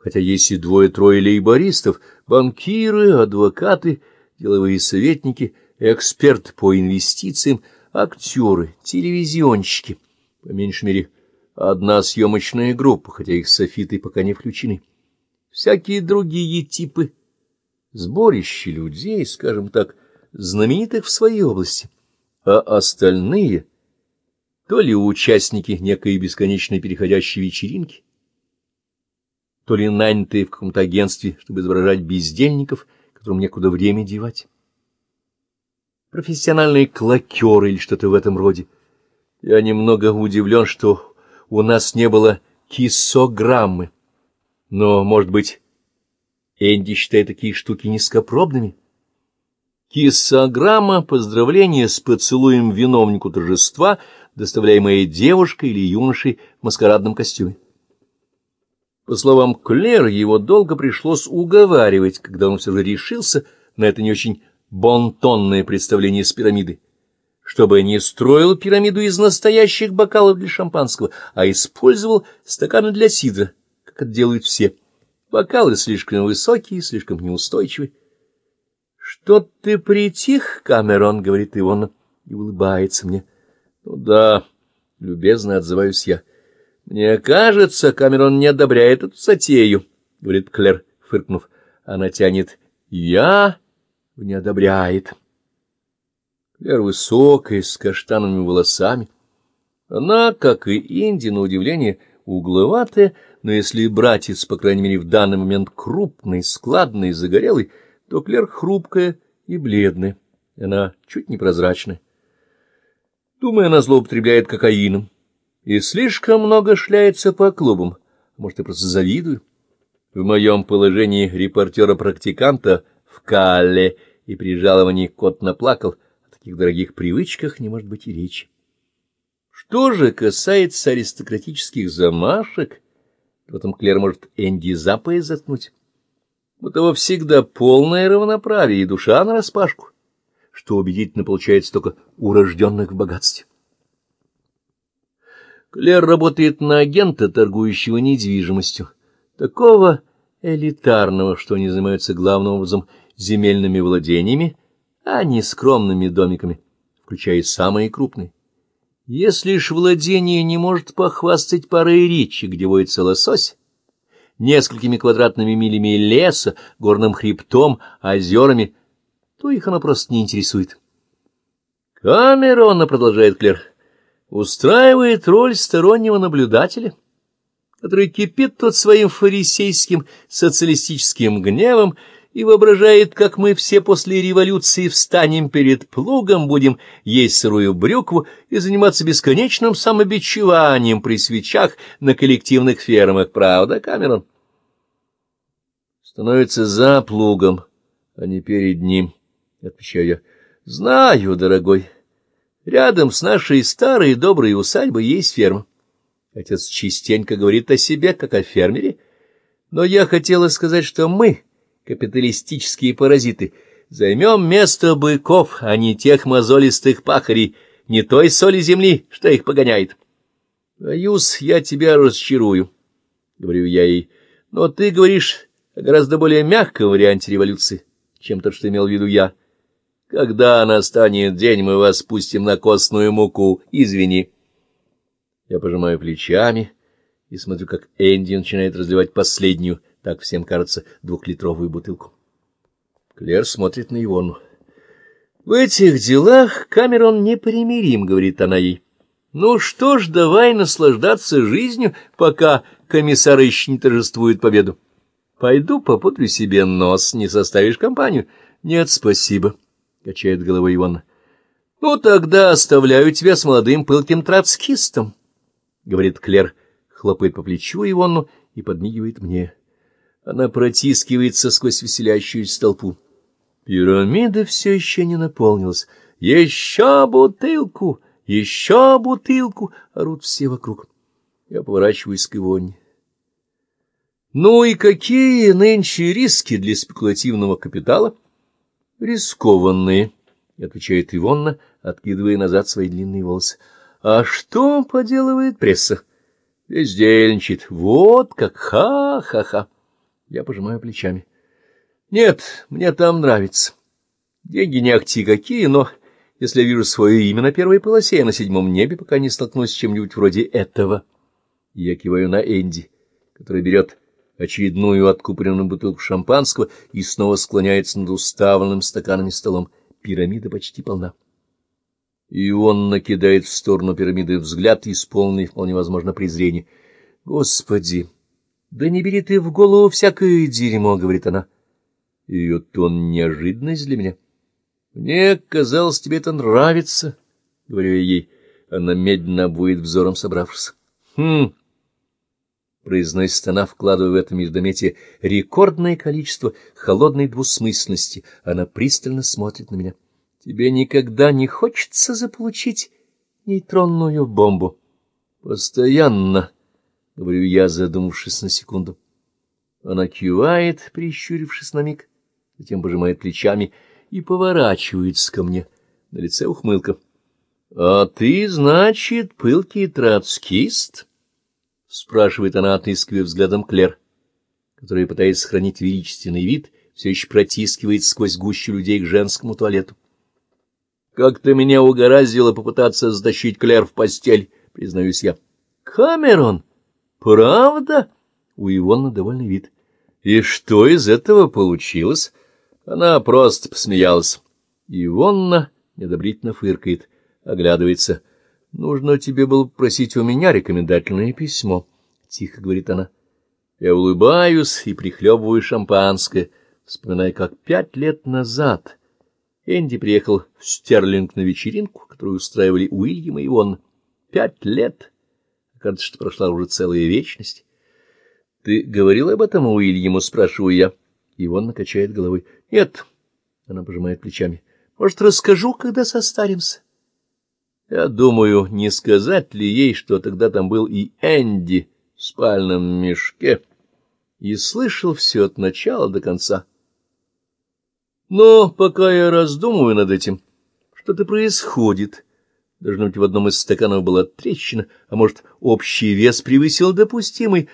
хотя есть и двое-трое лейбористов, банкиры, адвокаты, деловые советники, эксперты по инвестициям, актеры, телевизионщики, по меньшей мере, одна съемочная группа, хотя их софиты пока не включены. Всякие другие типы, сборище людей, скажем так, знаменитых в своей области, а остальные — то ли участники некой бесконечной переходящей вечеринки, то ли нанятые в каком-то агентстве, чтобы изображать бездельников, которым некуда время девать. Профессиональные клокеры или что-то в этом роде. Я немного удивлен, что у нас не было кисограммы. Но, может быть, Энди считает такие штуки низкопробными? Кисограмма — поздравление с поцелуем виновнику торжества, доставляемое девушкой или юношей в маскарадном костюме. По словам Клэр, его долго пришлось уговаривать, когда он все же решился на это не очень бонтонное представление с пирамидой, чтобы не строил пирамиду из настоящих бокалов для шампанского, а использовал стаканы для сидра, как это делают все. Бокалы слишком высокие, слишком неустойчивые. — Что ты притих, Камерон? — говорит Ивона и улыбается мне. — Ну да, любезно отзываюсь я. Мне кажется, Камерон не одобряет эту затею, — говорит Клэр, фыркнув. Она тянет «я» не одобряет. Клэр высокая, с каштановыми волосами. Она, как и Инди, на удивление, угловатая, но если братец, по крайней мере, в данный момент крупный, складный, загорелый, то Клэр хрупкая и бледная. Она чуть непрозрачная. Думаю, она злоупотребляет кокаином и слишком много шляется по клубам. Может, я просто завидую? В моем положении репортера-практиканта в Калле и при жаловании кот наплакал, о таких дорогих привычках не может быть и речи. Что же касается аристократических замашек, то потом Клер может Энди за пояс заткнуть. У того всегда полное равноправие и душа нараспашку, что убедительно получается только у рожденных в богатстве. Клер работает на агента, торгующего недвижимостью, такого элитарного, что они занимаются главным образом земельными владениями, а не скромными домиками, включая самые крупные. Если ж владение не может похвастать парой речи, где водится лосось, несколькими квадратными милями леса, горным хребтом, озерами, то их оно просто не интересует. Камерона, продолжает Клер, устраивает роль стороннего наблюдателя, который кипит тут своим фарисейским социалистическим гневом и воображает, как мы все после революции встанем перед плугом, будем есть сырую брюкву и заниматься бесконечным самобичеванием при свечах на коллективных фермах. Правда, Камерон? Становится за плугом, а не перед ним, — отвечаю я. — Знаю, дорогой. Рядом с нашей старой доброй усадьбой есть ферма. Отец частенько говорит о себе, как о фермере. Но я хотела сказать, что мы, капиталистические паразиты, займем место быков, а не тех мозолистых пахарей, не той соли земли, что их погоняет. Боюсь, я тебя расчарую, — говорю я ей, — но ты говоришь о гораздо более мягком варианте революции, чем тот, что имел в виду я. Когда настанет день, мы вас пустим на костную муку, извини. Я пожимаю плечами и смотрю, как Энди начинает разливать последнюю, так всем кажется, двухлитровую бутылку. Клер смотрит на Ивону. В этих делах Камерон непримирим, говорит она ей. Ну что ж, давай наслаждаться жизнью, пока комиссар еще не торжествует победу. Пойду попудрю себе нос, не составишь компанию? Нет, спасибо. — качает головой Иван. — Ну, тогда оставляю тебя с молодым пылким троцкистом, — говорит Клер, хлопает по плечу Ивонну и подмигивает мне. Она протискивается сквозь веселящуюся толпу. Пирамида все еще не наполнилась. «Еще бутылку! Еще бутылку!» — орут все вокруг. Я поворачиваюсь к Ивонне. Ну и какие нынче риски для спекулятивного капитала? Рискованные, — отвечает Ивонна, откидывая назад свои длинные волосы. — А что поделывает пресса? Бездельничает. Вот как ха-ха-ха. Я пожимаю плечами. Нет, мне там нравится. Деньги не акти какие, но если я вижу свое имя на первой полосе, я на седьмом небе, пока не столкнусь с чем-нибудь вроде этого. Я киваю на Энди, который берет очередную откупоренную бутылку шампанского и снова склоняется над уставленным стаканами столом. Пирамида почти полна. И он накидает в сторону пирамиды взгляд, исполненный вполне возможно презрение. «Господи, да не бери ты в голову всякое дерьмо», — говорит она. Ее тон — неожиданность для меня. «Мне казалось, тебе это нравится», — говорю я ей. Она медленно обводит взором собравшись. «Хм», — произносит она, вкладывая в это междометие рекордное количество холодной двусмысленности. Она пристально смотрит на меня. «Тебе никогда не хочется заполучить нейтронную бомбу?» «Постоянно», — говорю я, задумавшись на секунду. Она кивает, прищурившись на миг, затем пожимает плечами и поворачивается ко мне. На лице ухмылка. — А ты, значит, пылкий троцкист? — спрашивает она, отыскивая взглядом Клер, который, пытаясь сохранить величественный вид, все еще протискивает сквозь гущу людей к женскому туалету. — Как ты меня угораздило попытаться затащить Клер в постель, признаюсь я. — Камерон, правда? У Ивона довольный вид. — И что из этого получилось? Она просто посмеялась. Ивонна недобрительно фыркает, оглядывается. — Нужно тебе было просить у меня рекомендательное письмо, — тихо говорит она. Я улыбаюсь и прихлебываю шампанское, вспоминая, как пять лет назад Энди приехал в Стерлинг на вечеринку, которую устраивали Уильям и Ивонна. Пять лет! Кажется, что прошла уже целая вечность. — Ты говорил об этом Уильяму? — спрашиваю я. Ивонна качает головой. — Нет, — она пожимает плечами. — Может, расскажу, когда состаримся? Я думаю, не сказать ли ей, что тогда там был и Энди в спальном мешке, и слышал все от начала до конца. Но пока я раздумываю над этим, что-то происходит. Должно быть, в одном из стаканов была трещина, а может, общий вес превысил допустимый,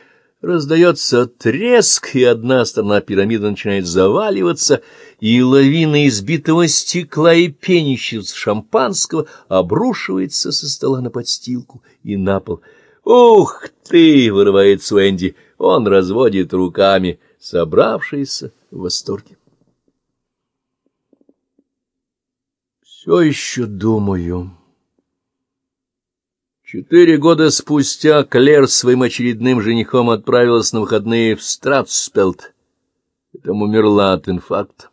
Раздается треск, и одна сторона пирамиды начинает заваливаться, и лавина избитого стекла и пенящегося шампанского обрушивается со стола на подстилку и на пол. «Ух ты!» — вырывается у Энди. Он разводит руками, собравшиеся в восторге. «Все еще думаю...» Четыре года спустя Клер своим очередным женихом отправилась на выходные в Стратспелт. Там умерла от инфаркта.